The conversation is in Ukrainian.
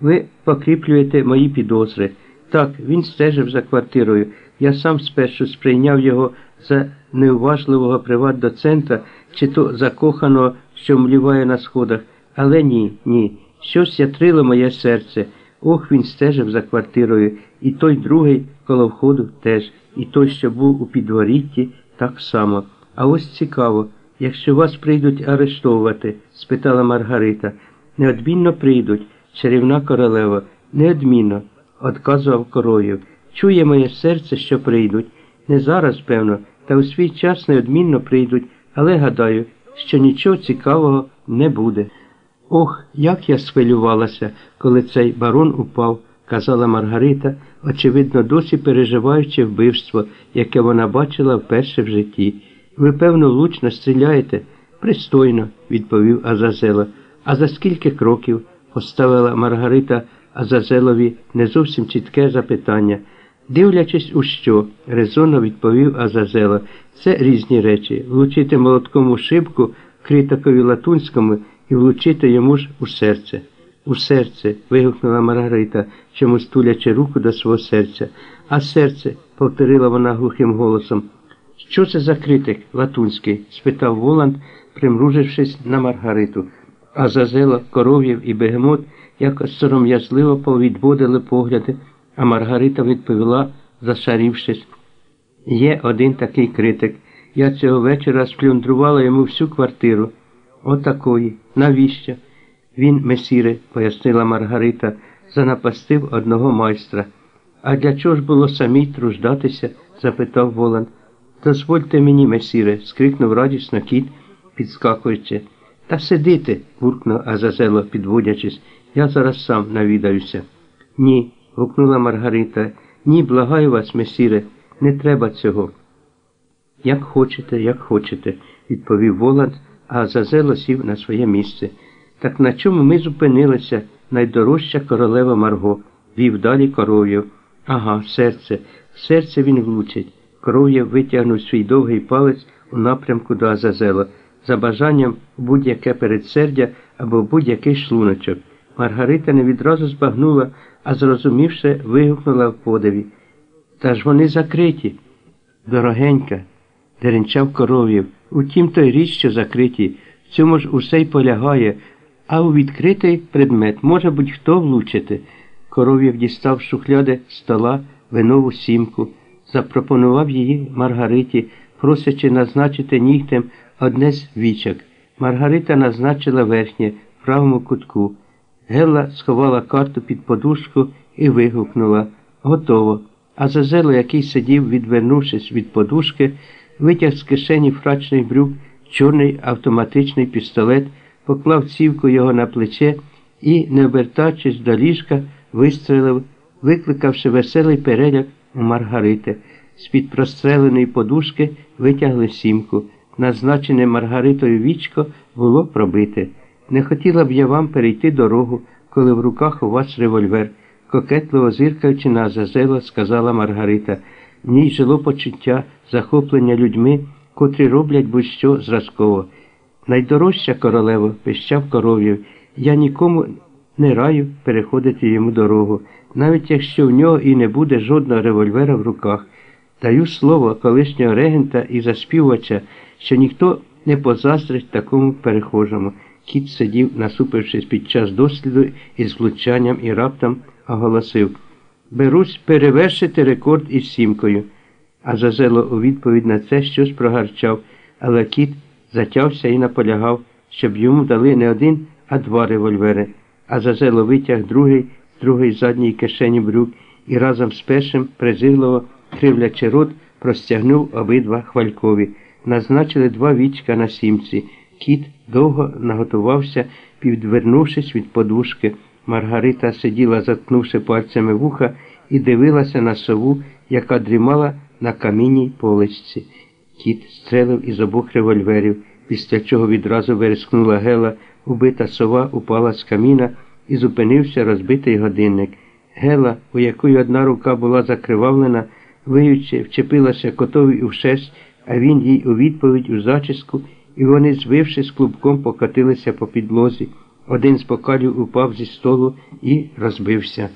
Ви покріплюєте мої підозри. Так, він стежив за квартирою. Я сам спершу сприйняв його за неуважливого приват-доцента чи то закоханого, що мліває на сходах. Але ні, ні. Щось ятрило моє серце. Ох, він стежив за квартирою, і той другий коло входу теж, і той, що був у підворітті, так само. А ось цікаво, якщо вас прийдуть арештовувати, спитала Маргарита. Неодмінно прийдуть, чарівна королева, неодмінно, одказував корою. Чує моє серце, що прийдуть. Не зараз, певно, та у свій час неодмінно прийдуть, але гадаю, що нічого цікавого не буде. Ох, як я схвилювалася, коли цей барон упав, казала Маргарита, очевидно, досі переживаючи вбивство, яке вона бачила вперше в житті. Ви, певно, влучно стріляєте? Пристойно, відповів Азазело. А за скільки кроків? Поставила Маргарита Азазелові не зовсім чітке запитання. Дивлячись у що, резонно відповів Азазело. Це різні речі. Влучити молотком у шибку, критакові латунському і влучити йому ж у серце. У серце. вигукнула Маргарита, чомусь тулячи руку до свого серця. А серце, повторила вона глухим голосом. Що це за критик латунський? спитав Воланд, примружившись на Маргариту. А зазело, коров'єв і бегемот якось сором'язливо повідводили погляди, а Маргарита відповіла, зашарівшись. Є один такий критик. Я цього вечора сплюндрувала йому всю квартиру. Отакої. Навіщо? Він, месіре, пояснила Маргарита, занапастив одного майстра. А для чого ж було самій труждатися? запитав Воланд. Дозвольте мені, месіре, скрикнув радісно кіт, підскакуючи. Та сидите, буркнув Азазело, підводячись. Я зараз сам навідаюся. Ні, гукнула Маргарита. Ні, благаю вас, месіре, не треба цього. Як хочете, як хочете, відповів Воланд, а Азазело сів на своє місце. Так на чому ми зупинилися, найдорожча королева Марго, вів далі коров'ю. Ага, серце, серце він влучить. Коров'я витягнув свій довгий палець у напрямку до Азазела, за бажанням будь-яке передсердя або будь-який шлуночок. Маргарита не відразу збагнула, а зрозумівши, вигукнула в подиві. Та ж вони закриті. Дорогенька, деренчав коров'єв. Утім той річ, що закриті, в цьому ж усе й полягає, а у відкритий предмет може будь-хто влучити. Коров'єв дістав з шухляди стола винову сімку запропонував її Маргариті, просячи назначити нігтем одне з вічок. Маргарита назначила верхнє в правому кутку. Гелла сховала карту під подушку і вигукнула Готово. А Зазело, який сидів, відвернувшись від подушки, витяг з кишені фрачний брюк чорний автоматичний пістолет, поклав цівку його на плече і, не обертаючись до ліжка, вистрелив, викликавши веселий переляк у Маргарити. З-під простреленої подушки витягли сімку. Назначене Маргаритою вічко було пробите. Не хотіла б я вам перейти дорогу, коли в руках у вас револьвер, кокетливо зиркаючи на Азазела, сказала Маргарита. В ній жило почуття захоплення людьми, котрі роблять будь-що зразково. Найдорожча королево, пищав коров'єв, я нікому не раю переходити йому дорогу, навіть якщо в нього і не буде жодного револьвера в руках. Даю слово колишнього регента і заспівувача, що ніхто не позаздрить такому перехожому. Кіт сидів, насупившись під час досліду із влучанням і раптом оголосив Берусь перевершити рекорд із сімкою. А Зазело у відповідь на це щось прогарчав, але кіт затявся і наполягав, щоб йому дали не один, а два револьвери. А Зазело витяг другий з другої задньої кишені брюк і разом з першим презирливо кривлячи рот, простягнув обидва хвалькові. Назначили два вічка на сімці. Кіт довго наготувався, підвернувшись від подушки. Маргарита сиділа, заткнувши пальцями вуха, і дивилася на сову, яка дрімала на камінній поличці. Кіт стрелив із обох револьверів, після чого відразу верескнула гела, убита сова упала з каміна і зупинився розбитий годинник. Гела, у якої одна рука була закривавлена, виючи, вчепилася котові у шесть, а він їй у відповідь у зачіску, і вони, звившись клубком, покатилися по підлозі. Один з покалів упав зі столу і розбився.